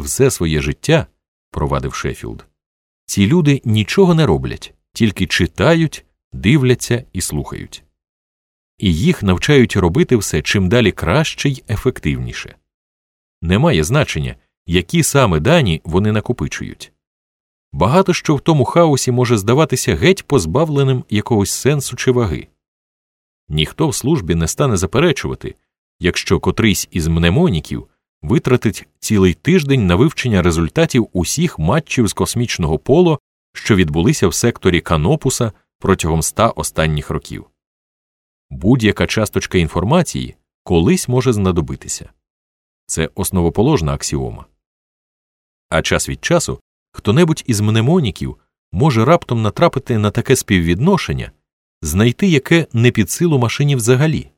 все своє життя, провадив Шеффілд, ці люди нічого не роблять, тільки читають, дивляться і слухають. І їх навчають робити все чим далі краще й ефективніше. Немає значення, які саме дані вони накопичують. Багато що в тому хаосі може здаватися геть позбавленим якогось сенсу чи ваги. Ніхто в службі не стане заперечувати, якщо котрийсь із мнемоніків витратить цілий тиждень на вивчення результатів усіх матчів з космічного поло, що відбулися в секторі Канопуса протягом ста останніх років. Будь-яка часточка інформації колись може знадобитися це основоположна аксіома. А час від часу хто небудь із мнемоніків може раптом натрапити на таке співвідношення, знайти яке не під силу машині взагалі.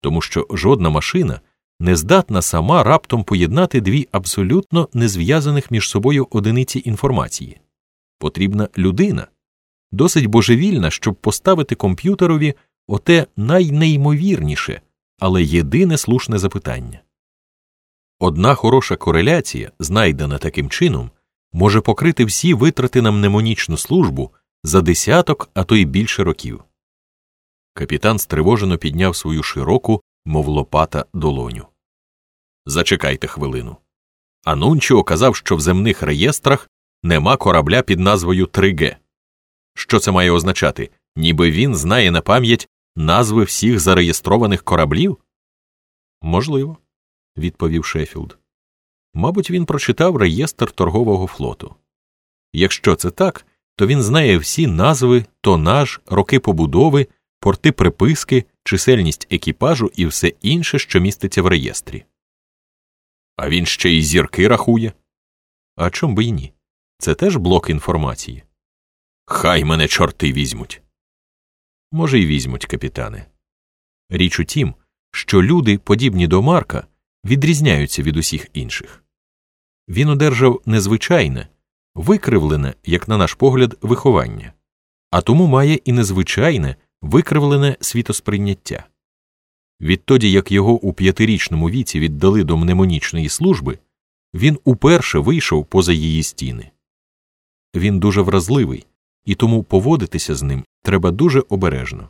Тому що жодна машина не здатна сама раптом поєднати дві абсолютно незв'язаних між собою одиниці інформації. Потрібна людина, досить божевільна, щоб поставити комп'ютерові оте найнеймовірніше, але єдине слушне запитання. Одна хороша кореляція, знайдена таким чином, може покрити всі витрати на мнемонічну службу за десяток, а то й більше років. Капітан стривожено підняв свою широку, мов лопата, долоню. Зачекайте хвилину. Анунчіо казав, що в земних реєстрах нема корабля під назвою 3Г. Що це має означати? Ніби він знає на пам'ять назви всіх зареєстрованих кораблів? Можливо, відповів Шеффілд. Мабуть, він прочитав реєстр торгового флоту. Якщо це так, то він знає всі назви, тонаж, роки побудови, порти приписки, чисельність екіпажу і все інше, що міститься в реєстрі. А він ще й зірки рахує. А чом би й ні? Це теж блок інформації. Хай мене чорти візьмуть. Може, й візьмуть, капітане. Річ у тім, що люди, подібні до Марка, відрізняються від усіх інших. Він одержав незвичайне, викривлене, як на наш погляд, виховання, а тому має і незвичайне, викривлене світосприйняття. Відтоді як його у п'ятирічному віці віддали до мнемонічної служби, він уперше вийшов поза її стіни. Він дуже вразливий, і тому поводитися з ним треба дуже обережно.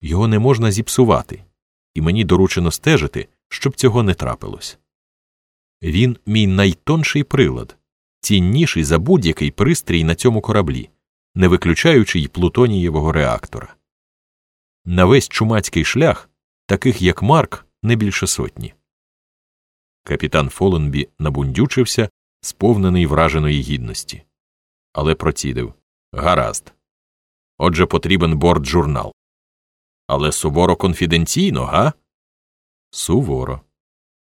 Його не можна зіпсувати, і мені доручено стежити, щоб цього не трапилось. Він мій найтонший прилад, цінніший за будь-який пристрій на цьому кораблі, не виключаючи й плутонієвого реактора. На весь чумацький шлях, таких як Марк, не більше сотні. Капітан Фоленбі набундючився, сповнений враженої гідності, але процідив Гаразд. Отже, потрібен борт журнал. Але суворо конфіденційно, га? Суворо.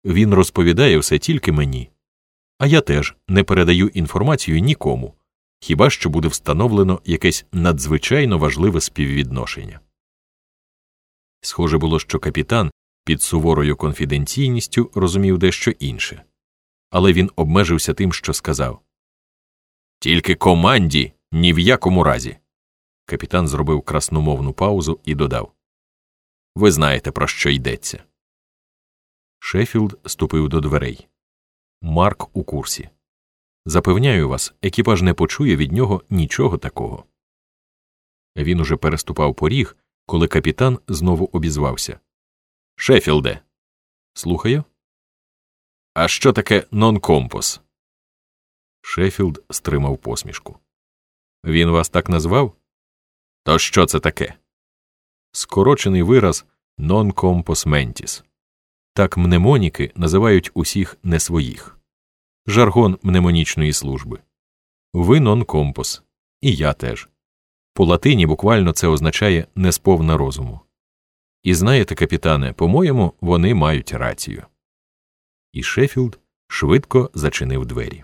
Він розповідає все тільки мені. А я теж не передаю інформацію нікому, хіба що буде встановлено якесь надзвичайно важливе співвідношення. Схоже було, що капітан під суворою конфіденційністю розумів дещо інше, але він обмежився тим, що сказав Тільки команді ні в якому разі. Капітан зробив красномовну паузу і додав Ви знаєте, про що йдеться. Шеффілд ступив до дверей. Марк у курсі. Запевняю вас, екіпаж не почує від нього нічого такого. Він уже переступав поріг, коли капітан знову обізвався. Шеффілде. Слухаю. А що таке нонкомпос? Шеффілд стримав посмішку. Він вас так назвав? То що це таке? Скорочений вираз non-compos mentis. Так мнемоніки називають усіх не своїх. Жаргон мнемонічної служби. Ви нон-компос. І я теж. По латині буквально це означає несповна розуму. І знаєте, капітане, по-моєму, вони мають рацію. І Шеффілд швидко зачинив двері.